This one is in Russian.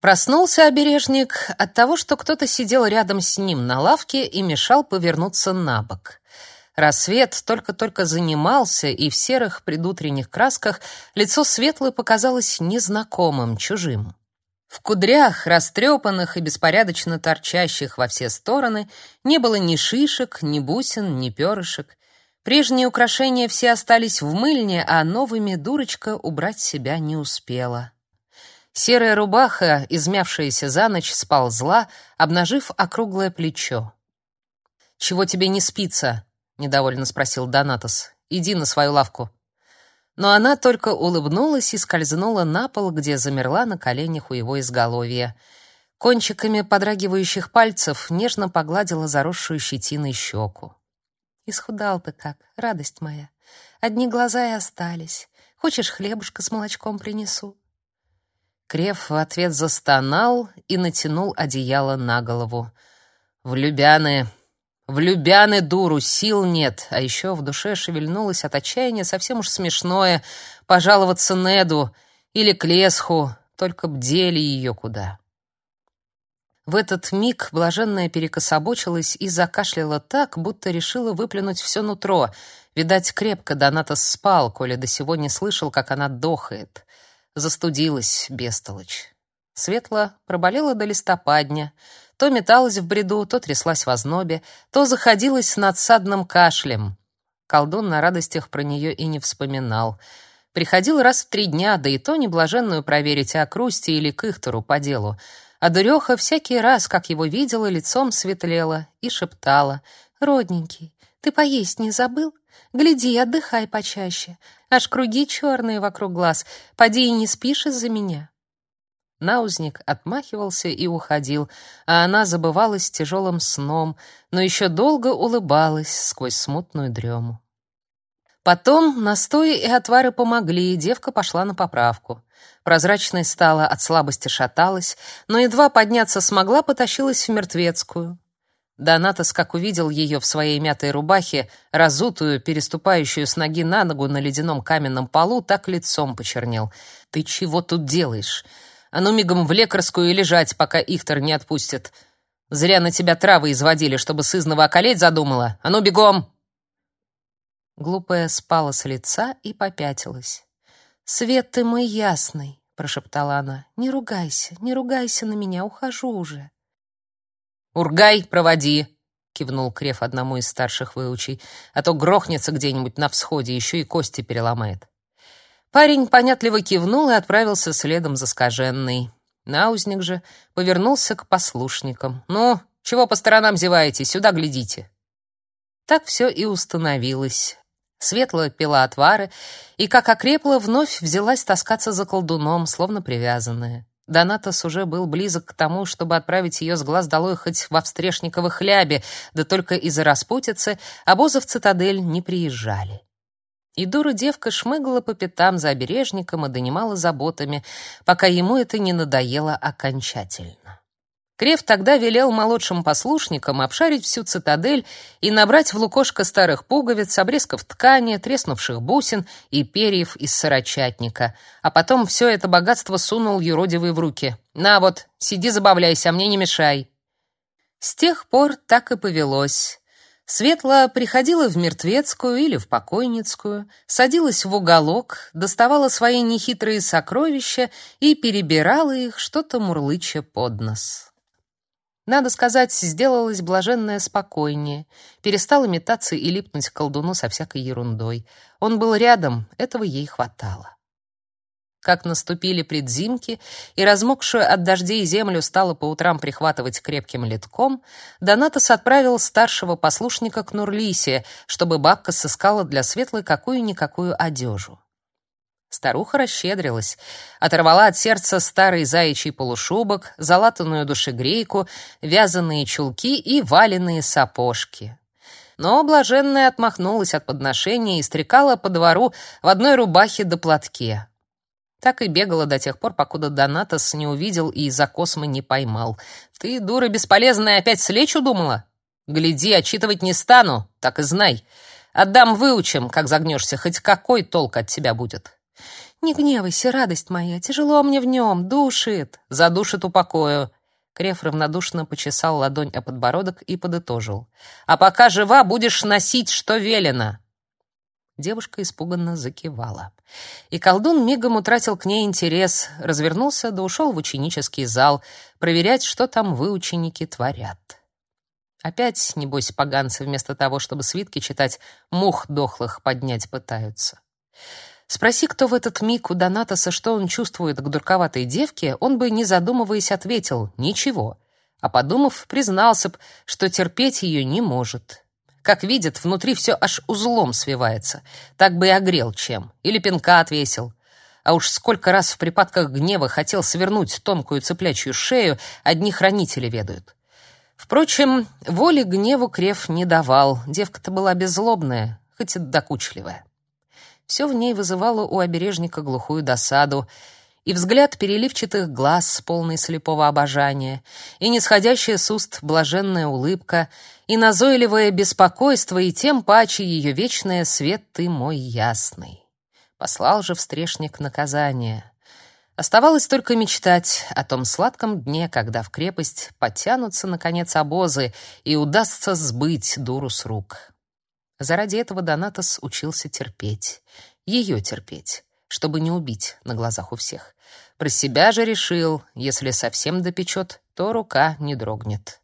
Проснулся обережник от того, что кто-то сидел рядом с ним на лавке и мешал повернуться на бок. Рассвет только-только занимался, и в серых предутренних красках лицо светлое показалось незнакомым, чужим. В кудрях, растрепанных и беспорядочно торчащих во все стороны, не было ни шишек, ни бусин, ни перышек. Прежние украшения все остались в мыльне, а новыми дурочка убрать себя не успела. Серая рубаха, измявшаяся за ночь, сползла, обнажив округлое плечо. «Чего тебе не спится?» — недовольно спросил Донатос. «Иди на свою лавку». Но она только улыбнулась и скользнула на пол, где замерла на коленях у его изголовья. Кончиками подрагивающих пальцев нежно погладила заросшую щетиной щеку. «Исхудал ты как, радость моя. Одни глаза и остались. Хочешь, хлебушка с молочком принесу?» Крев в ответ застонал и натянул одеяло на голову. В Любяны, в Любяны дуру, сил нет, а еще в душе шевельнулось от отчаяния совсем уж смешное пожаловаться Неду или к Лесху, только бдели ее куда. В этот миг блаженная перекособочилась и закашляла так, будто решила выплюнуть все нутро. Видать, крепко Донатос спал, коли до сего не слышал, как она дохает. Застудилась, бестолочь. Светла проболела до листопадня. То металась в бреду, то тряслась в ознобе, то заходилась с надсадным кашлем. Колдун на радостях про нее и не вспоминал. Приходил раз в три дня, да и то не блаженную проверить, о Крусте или к Ихтору по делу. А дуреха всякий раз, как его видела, лицом светлела и шептала. «Родненький, ты поесть не забыл? Гляди, отдыхай почаще. Аж круги черные вокруг глаз. Поди и не спишь из-за меня. Наузник отмахивался и уходил, а она забывалась тяжелым сном, но еще долго улыбалась сквозь смутную дрему. Потом настои и отвары помогли, и девка пошла на поправку. Прозрачной стала, от слабости шаталась, но едва подняться смогла, потащилась в мертвецкую. Донатос, как увидел ее в своей мятой рубахе, разутую, переступающую с ноги на ногу на ледяном каменном полу, так лицом почернел. «Ты чего тут делаешь? А ну мигом в лекарскую и лежать, пока Ихтор не отпустит. Зря на тебя травы изводили, чтобы сызново околеть задумала. А ну бегом!» Глупая спала с лица и попятилась. «Свет ты мой ясный!» — прошептала она. «Не ругайся, не ругайся на меня, ухожу уже». «Ургай, проводи!» — кивнул Креф одному из старших выучей, «а то грохнется где-нибудь на всходе, еще и кости переломает». Парень понятливо кивнул и отправился следом за скаженной. Наузник же повернулся к послушникам. «Ну, чего по сторонам зеваете? Сюда глядите!» Так все и установилось. Светлая пила отвары и, как окрепла, вновь взялась таскаться за колдуном, словно привязанная. Донатос уже был близок к тому, чтобы отправить ее с глаз долой хоть во встрешниковой хлябе, да только из-за распутицы обозы в цитадель не приезжали. И дура девка шмыгала по пятам за обережником и донимала заботами, пока ему это не надоело окончательно. Крев тогда велел молодшим послушникам обшарить всю цитадель и набрать в лукошко старых пуговиц, обрезков ткани, треснувших бусин и перьев из сорочатника, а потом все это богатство сунул юродивый в руки. «На вот, сиди забавляйся, а мне не мешай». С тех пор так и повелось. Светла приходила в мертвецкую или в покойницкую, садилась в уголок, доставала свои нехитрые сокровища и перебирала их, что-то мурлыча под нос. Надо сказать, сделалась блаженная спокойнее, перестала метаться и липнуть к колдуну со всякой ерундой. Он был рядом, этого ей хватало. Как наступили предзимки, и размокшую от дождей землю стало по утрам прихватывать крепким литком, Донатос отправил старшего послушника к Нурлисе, чтобы бабка сыскала для Светлой какую-никакую одежу. Старуха расщедрилась, оторвала от сердца старый заячий полушубок, залатанную душегрейку, вязаные чулки и валеные сапожки. Но блаженная отмахнулась от подношения и стрекала по двору в одной рубахе до платке. Так и бегала до тех пор, покуда Донатос не увидел и за космы не поймал. «Ты, дура бесполезная, опять слечу думала? Гляди, отчитывать не стану, так и знай. Отдам выучим, как загнешься, хоть какой толк от тебя будет». Не гневайся, радость моя, тяжело мне в нем, душит. Задушит упокою. Креф равнодушно почесал ладонь о подбородок и подытожил. «А пока жива, будешь носить, что велено!» Девушка испуганно закивала. И колдун мигом утратил к ней интерес, развернулся да ушел в ученический зал проверять, что там выученики творят. Опять, небось, поганцы вместо того, чтобы свитки читать, мух дохлых поднять пытаются. Спроси, кто в этот миг у Донатоса, что он чувствует к дурковатой девке, он бы, не задумываясь, ответил «ничего», а подумав, признался б, что терпеть ее не может. Как видит, внутри все аж узлом свивается. Так бы и огрел чем. Или пинка отвесил. А уж сколько раз в припадках гнева хотел свернуть тонкую цыплячью шею, одни хранители ведают. Впрочем, воли гневу Крев не давал. Девка-то была беззлобная, хоть и докучливая. Все в ней вызывало у обережника глухую досаду, и взгляд переливчатых глаз, полный слепого обожания, и нисходящая с уст блаженная улыбка, и назойливое беспокойство, и тем паче ее вечное «свет ты мой ясный». Послал же встрешник наказание. Оставалось только мечтать о том сладком дне, когда в крепость подтянутся, наконец, обозы, и удастся сбыть дуру с рук. Заради этого Донатос учился терпеть, ее терпеть, чтобы не убить на глазах у всех. Про себя же решил, если совсем допечет, то рука не дрогнет.